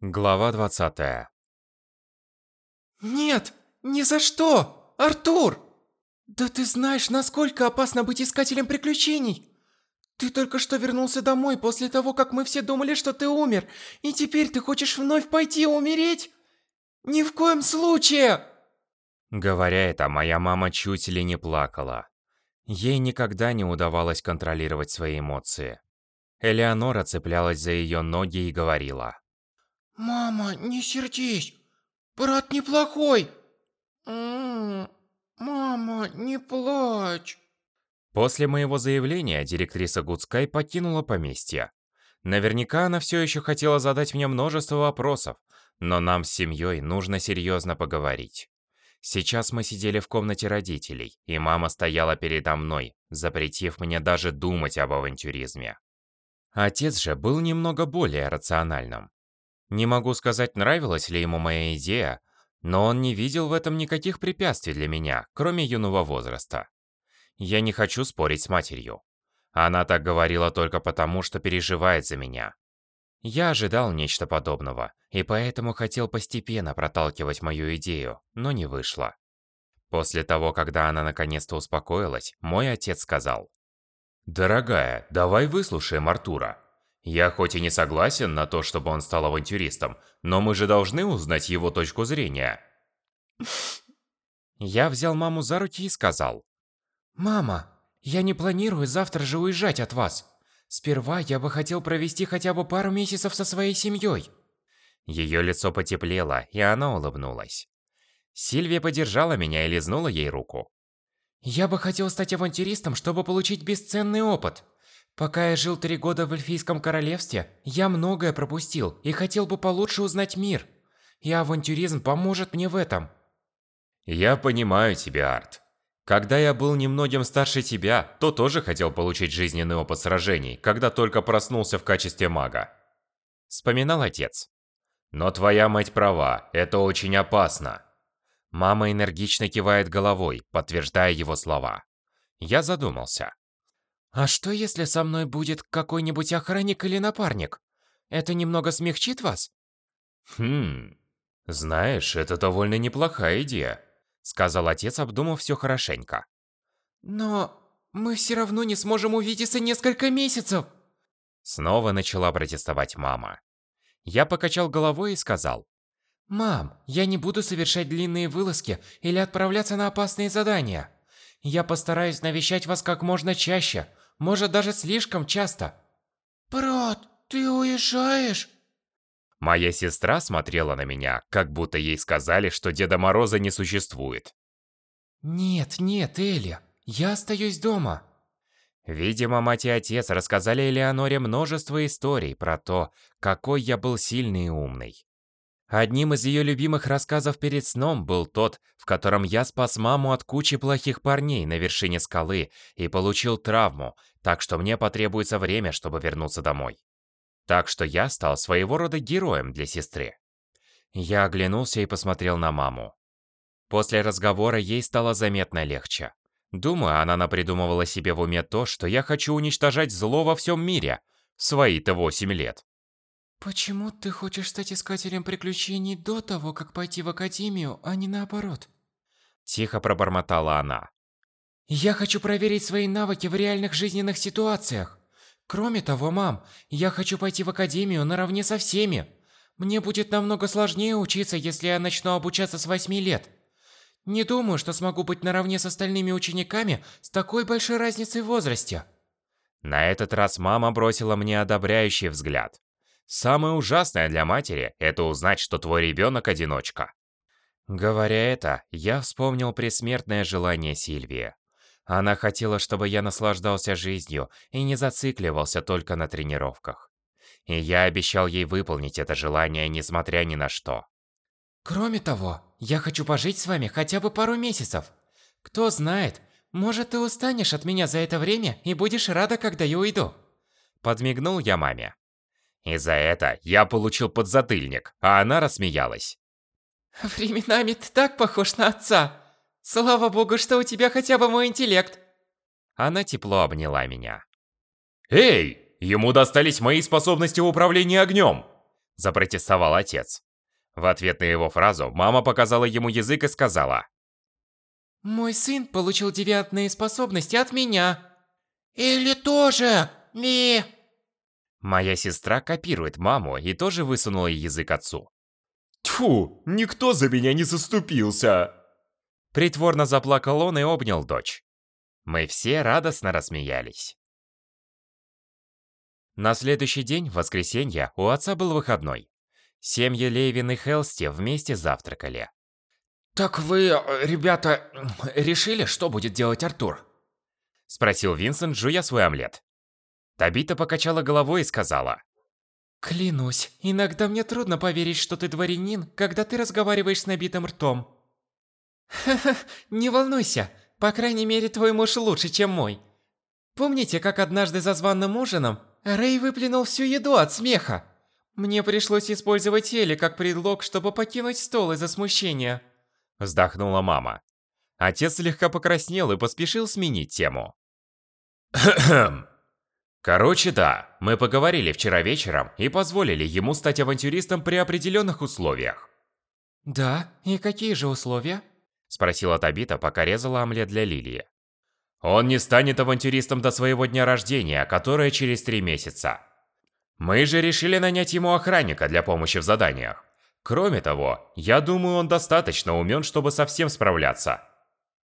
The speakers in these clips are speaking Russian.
Глава 20 Нет, ни за что! Артур! Да ты знаешь, насколько опасно быть искателем приключений! Ты только что вернулся домой после того, как мы все думали, что ты умер, и теперь ты хочешь вновь пойти умереть? Ни в коем случае! Говоря это, моя мама чуть ли не плакала. Ей никогда не удавалось контролировать свои эмоции. Элеонора цеплялась за ее ноги и говорила. Мама, не сердись. Брат неплохой. М-м, мама, не плачь. После моего заявления директриса Гудскай покинула поместье. Наверняка она все еще хотела задать мне множество вопросов, но нам с семьей нужно серьезно поговорить. Сейчас мы сидели в комнате родителей, и мама стояла передо мной, запретив мне даже думать об авантюризме. Отец же был немного более рациональным. Не могу сказать, нравилась ли ему моя идея, но он не видел в этом никаких препятствий для меня, кроме юного возраста. Я не хочу спорить с матерью. Она так говорила только потому, что переживает за меня. Я ожидал нечто подобного, и поэтому хотел постепенно проталкивать мою идею, но не вышло. После того, когда она наконец-то успокоилась, мой отец сказал. «Дорогая, давай выслушаем Артура. Я хоть и не согласен на то, чтобы он стал авантюристом, но мы же должны узнать его точку зрения. Я взял маму за руки и сказал. «Мама, я не планирую завтра же уезжать от вас. Сперва я бы хотел провести хотя бы пару месяцев со своей семьей». Ее лицо потеплело, и она улыбнулась. Сильвия поддержала меня и лизнула ей руку. «Я бы хотел стать авантюристом, чтобы получить бесценный опыт. Пока я жил три года в Эльфийском королевстве, я многое пропустил и хотел бы получше узнать мир. И авантюризм поможет мне в этом. Я понимаю тебя, Арт. Когда я был немногим старше тебя, то тоже хотел получить жизненный опыт сражений, когда только проснулся в качестве мага. Вспоминал отец. Но твоя мать права, это очень опасно. Мама энергично кивает головой, подтверждая его слова. Я задумался. А что если со мной будет какой-нибудь охранник или напарник? Это немного смягчит вас? Хм. Знаешь, это довольно неплохая идея, сказал отец, обдумав все хорошенько. Но мы все равно не сможем увидеться несколько месяцев. Снова начала протестовать мама. Я покачал головой и сказал: "Мам, я не буду совершать длинные вылазки или отправляться на опасные задания. Я постараюсь навещать вас как можно чаще, может даже слишком часто. Брат, ты уезжаешь? Моя сестра смотрела на меня, как будто ей сказали, что Деда Мороза не существует. Нет, нет, Эля, я остаюсь дома. Видимо, мать и отец рассказали Элеоноре множество историй про то, какой я был сильный и умный. Одним из ее любимых рассказов перед сном был тот, в котором я спас маму от кучи плохих парней на вершине скалы и получил травму, так что мне потребуется время, чтобы вернуться домой. Так что я стал своего рода героем для сестры. Я оглянулся и посмотрел на маму. После разговора ей стало заметно легче. Думаю, она напридумывала себе в уме то, что я хочу уничтожать зло во всем мире. Свои-то восемь лет. «Почему ты хочешь стать искателем приключений до того, как пойти в академию, а не наоборот?» Тихо пробормотала она. «Я хочу проверить свои навыки в реальных жизненных ситуациях. Кроме того, мам, я хочу пойти в академию наравне со всеми. Мне будет намного сложнее учиться, если я начну обучаться с восьми лет. Не думаю, что смогу быть наравне с остальными учениками с такой большой разницей в возрасте». На этот раз мама бросила мне одобряющий взгляд. Самое ужасное для матери – это узнать, что твой ребенок одиночка. Говоря это, я вспомнил пресмертное желание Сильвии. Она хотела, чтобы я наслаждался жизнью и не зацикливался только на тренировках. И я обещал ей выполнить это желание, несмотря ни на что. Кроме того, я хочу пожить с вами хотя бы пару месяцев. Кто знает, может ты устанешь от меня за это время и будешь рада, когда я уйду. Подмигнул я маме. И за это я получил подзатыльник, а она рассмеялась. «Временами ты так похож на отца. Слава богу, что у тебя хотя бы мой интеллект». Она тепло обняла меня. «Эй, ему достались мои способности в управлении огнем!» Запротестовал отец. В ответ на его фразу мама показала ему язык и сказала. Мой сын получил девиантные способности от меня. Или тоже, Ми. Моя сестра копирует маму и тоже высунула язык отцу. Тьфу, никто за меня не заступился. Притворно заплакал он и обнял дочь. Мы все радостно рассмеялись. На следующий день, в воскресенье, у отца был выходной. Семьи Левин и Хелсти вместе завтракали. «Так вы, э, ребята, решили, что будет делать Артур?» Спросил Винсент, жуя свой омлет. Табита покачала головой и сказала. «Клянусь, иногда мне трудно поверить, что ты дворянин, когда ты разговариваешь с набитым ртом». «Ха-ха, не волнуйся, по крайней мере, твой муж лучше, чем мой. Помните, как однажды за званным ужином Рэй выплюнул всю еду от смеха? Мне пришлось использовать Элли как предлог, чтобы покинуть стол из-за смущения. Вздохнула мама. Отец слегка покраснел и поспешил сменить тему. Короче, да, мы поговорили вчера вечером и позволили ему стать авантюристом при определенных условиях. Да, и какие же условия? Спросила Табита, пока резала омлет для Лилии. Он не станет авантюристом до своего дня рождения, которое через три месяца. Мы же решили нанять ему охранника для помощи в заданиях. Кроме того, я думаю, он достаточно умен, чтобы совсем справляться.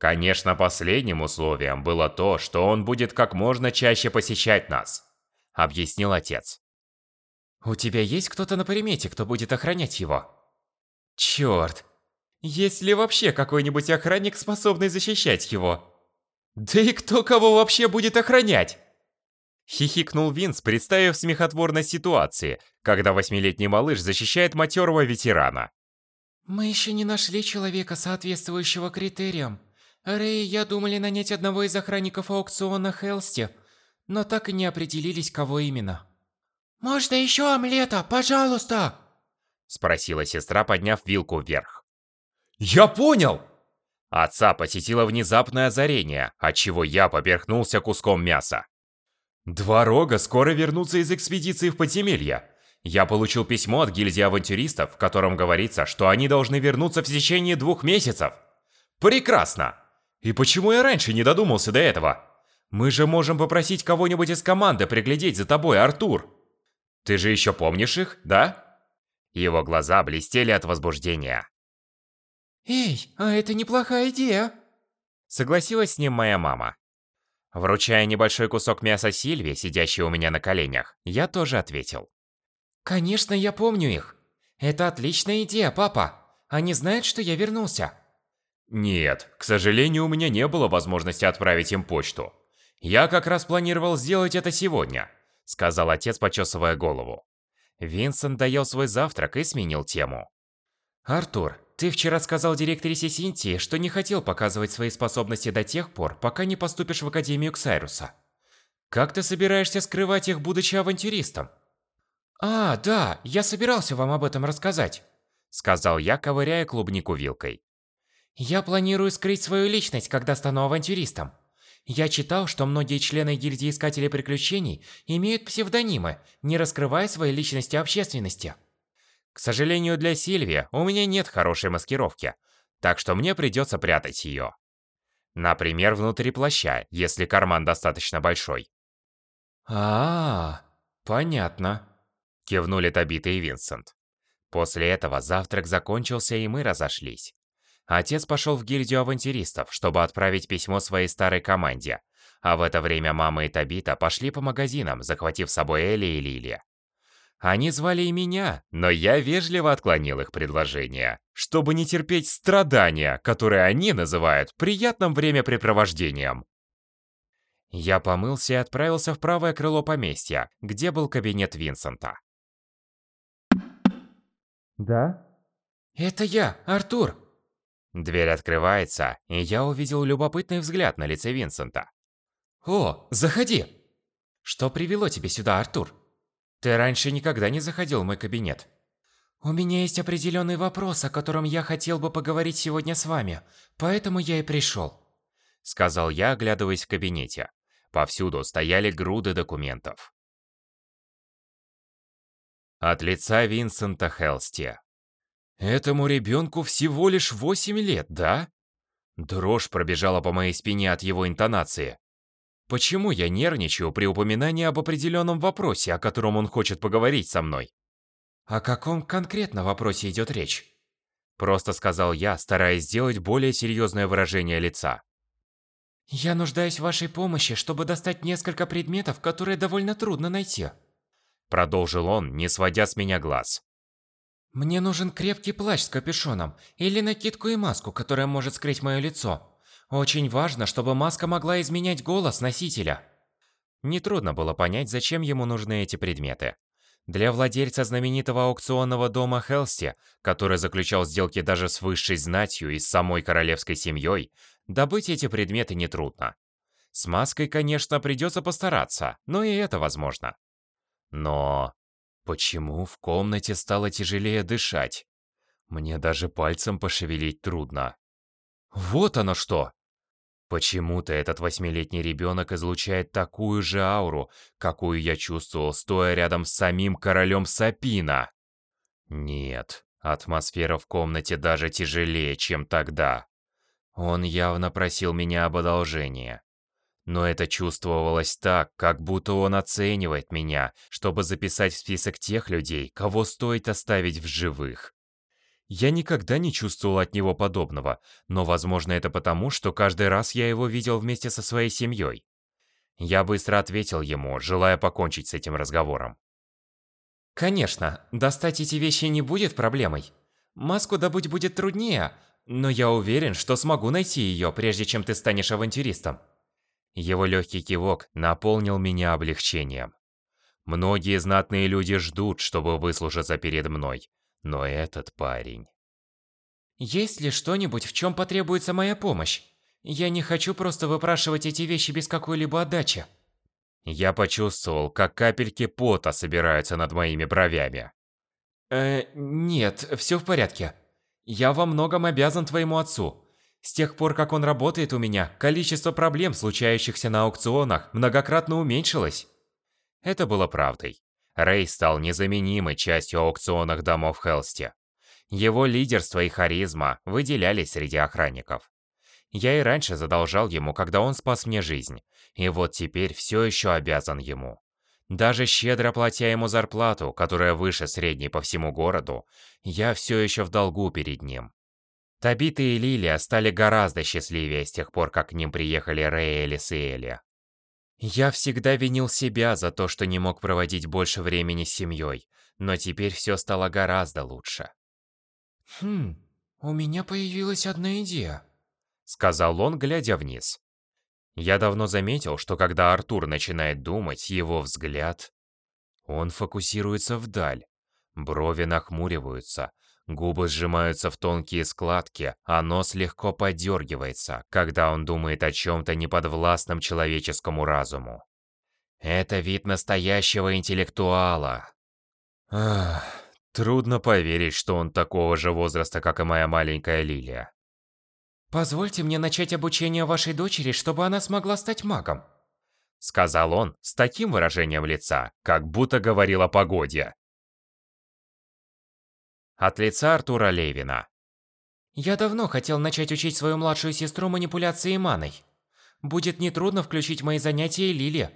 Конечно, последним условием было то, что он будет как можно чаще посещать нас, объяснил отец. У тебя есть кто-то на примете, кто будет охранять его? Чёрт. Есть ли вообще какой-нибудь охранник, способный защищать его? Да и кто кого вообще будет охранять? Хихикнул Винс, представив смехотворность ситуации, когда восьмилетний малыш защищает матерого ветерана. Мы еще не нашли человека, соответствующего критериям. Рэй и я думали нанять одного из охранников аукциона Хелсти, но так и не определились, кого именно. «Можно еще омлета, пожалуйста?» Спросила сестра, подняв вилку вверх. «Я понял!» Отца посетило внезапное озарение, отчего я поперхнулся куском мяса. Два рога скоро вернутся из экспедиции в подземелье. Я получил письмо от гильдии авантюристов, в котором говорится, что они должны вернуться в течение двух месяцев. Прекрасно! И почему я раньше не додумался до этого? Мы же можем попросить кого-нибудь из команды приглядеть за тобой, Артур. Ты же еще помнишь их, да? Его глаза блестели от возбуждения. «Эй, а это неплохая идея!» Согласилась с ним моя мама. Вручая небольшой кусок мяса Сильве, сидящей у меня на коленях, я тоже ответил. «Конечно, я помню их. Это отличная идея, папа. Они знают, что я вернулся». Нет, к сожалению, у меня не было возможности отправить им почту. Я как раз планировал сделать это сегодня, сказал отец, почесывая голову. Винсент доел свой завтрак и сменил тему. Артур, ты вчера сказал директрисе Синтии, что не хотел показывать свои способности до тех пор, пока не поступишь в Академию Ксайруса. Как ты собираешься скрывать их, будучи авантюристом? А, да, я собирался вам об этом рассказать, сказал я, ковыряя клубнику вилкой. Я планирую скрыть свою личность, когда стану авантюристом. Я читал, что многие члены гильдии Искателей Приключений имеют псевдонимы, не раскрывая своей личности общественности. К сожалению для Сильви, у меня нет хорошей маскировки, так что мне придется прятать ее. Например, внутри плаща, если карман достаточно большой. а, -а, -а понятно. Кивнули Табита и Винсент. После этого завтрак закончился, и мы разошлись. Отец пошел в гильдию авантюристов, чтобы отправить письмо своей старой команде, а в это время мама и Табита пошли по магазинам, захватив с собой Элли и Лили. Они звали и меня, но я вежливо отклонил их предложение, чтобы не терпеть страдания, которые они называют приятным времяпрепровождением. Я помылся и отправился в правое крыло поместья, где был кабинет Винсента. «Да?» «Это я, Артур!» Дверь открывается, и я увидел любопытный взгляд на лице Винсента. «О, заходи!» «Что привело тебя сюда, Артур?» Ты раньше никогда не заходил в мой кабинет. У меня есть определенный вопрос, о котором я хотел бы поговорить сегодня с вами, поэтому я и пришел. Сказал я, оглядываясь в кабинете. Повсюду стояли груды документов. От лица Винсента Хелсти. Этому ребенку всего лишь 8 лет, да? Дрожь пробежала по моей спине от его интонации. Почему я нервничаю при упоминании об определенном вопросе, о котором он хочет поговорить со мной? О каком конкретно вопросе идет речь? Просто сказал я, стараясь сделать более серьезное выражение лица. Я нуждаюсь в вашей помощи, чтобы достать несколько предметов, которые довольно трудно найти. Продолжил он, не сводя с меня глаз. Мне нужен крепкий плащ с капюшоном или накидку и маску, которая может скрыть мое лицо. Очень важно, чтобы маска могла изменять голос носителя. Нетрудно было понять, зачем ему нужны эти предметы. Для владельца знаменитого аукционного дома Хелсти, который заключал сделки даже с высшей знатью и с самой королевской семьей, добыть эти предметы нетрудно. С маской, конечно, придется постараться, но и это возможно. Но почему в комнате стало тяжелее дышать? Мне даже пальцем пошевелить трудно. Вот оно что! Почему-то этот восьмилетний ребенок излучает такую же ауру, какую я чувствовал, стоя рядом с самим королем Сапина. Нет, атмосфера в комнате даже тяжелее, чем тогда. Он явно просил меня об одолжении. Но это чувствовалось так, как будто он оценивает меня, чтобы записать в список тех людей, кого стоит оставить в живых. Я никогда не чувствовал от него подобного, но, возможно, это потому, что каждый раз я его видел вместе со своей семьей. Я быстро ответил ему, желая покончить с этим разговором. Конечно, достать эти вещи не будет проблемой. Маску добыть будет труднее, но я уверен, что смогу найти ее, прежде чем ты станешь авантюристом. Его легкий кивок наполнил меня облегчением. Многие знатные люди ждут, чтобы выслужиться перед мной, но этот парень... Есть ли что-нибудь, в чем потребуется моя помощь? Я не хочу просто выпрашивать эти вещи без какой-либо отдачи. Я почувствовал, как капельки пота собираются над моими бровями. Э, нет, все в порядке. Я во многом обязан твоему отцу. С тех пор, как он работает у меня, количество проблем, случающихся на аукционах, многократно уменьшилось. Это было правдой. Рэй стал незаменимой частью аукционных домов Хелсти. Его лидерство и харизма выделялись среди охранников. Я и раньше задолжал ему, когда он спас мне жизнь, и вот теперь все еще обязан ему. Даже щедро платя ему зарплату, которая выше средней по всему городу, я все еще в долгу перед ним. Табита и Лилия стали гораздо счастливее с тех пор, как к ним приехали Рэй, и Элия. Я всегда винил себя за то, что не мог проводить больше времени с семьей, но теперь все стало гораздо лучше. «Хм, у меня появилась одна идея», — сказал он, глядя вниз. Я давно заметил, что когда Артур начинает думать, его взгляд... Он фокусируется вдаль. Брови нахмуриваются, Губы сжимаются в тонкие складки, а нос легко подергивается, когда он думает о чем-то неподвластном человеческому разуму. Это вид настоящего интеллектуала. Ах, трудно поверить, что он такого же возраста, как и моя маленькая Лилия. «Позвольте мне начать обучение вашей дочери, чтобы она смогла стать магом», сказал он с таким выражением лица, как будто говорил о погоде. От лица Артура Левина. Я давно хотел начать учить свою младшую сестру манипуляции маной. Будет нетрудно включить мои занятия Лили.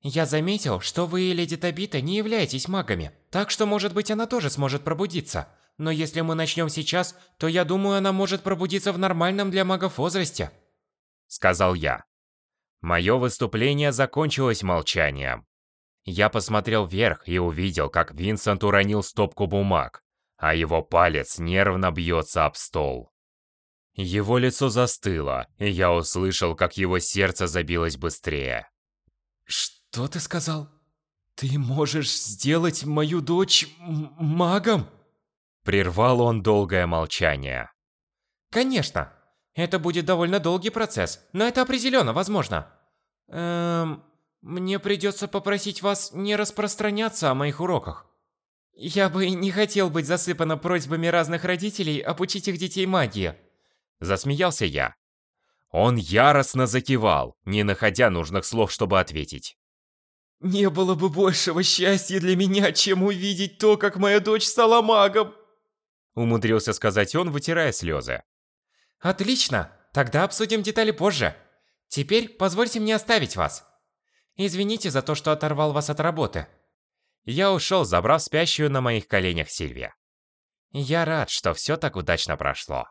Я заметил, что вы и Леди Табита не являетесь магами, так что, может быть, она тоже сможет пробудиться. Но если мы начнем сейчас, то я думаю, она может пробудиться в нормальном для магов возрасте. Сказал я. Мое выступление закончилось молчанием. Я посмотрел вверх и увидел, как Винсент уронил стопку бумаг а его палец нервно бьется об стол. Его лицо застыло, и я услышал, как его сердце забилось быстрее. «Что ты сказал? Ты можешь сделать мою дочь магом?» Прервал он долгое молчание. «Конечно. Это будет довольно долгий процесс, но это определенно возможно. Эм, мне придется попросить вас не распространяться о моих уроках. Я бы не хотел быть засыпан просьбами разных родителей обучить их детей магии. Засмеялся я. Он яростно закивал, не находя нужных слов, чтобы ответить. Не было бы большего счастья для меня, чем увидеть то, как моя дочь стала магом. Умудрился сказать он, вытирая слезы. Отлично, тогда обсудим детали позже. Теперь позвольте мне оставить вас. Извините за то, что оторвал вас от работы. Я ушел, забрав спящую на моих коленях Сильвия. Я рад, что все так удачно прошло.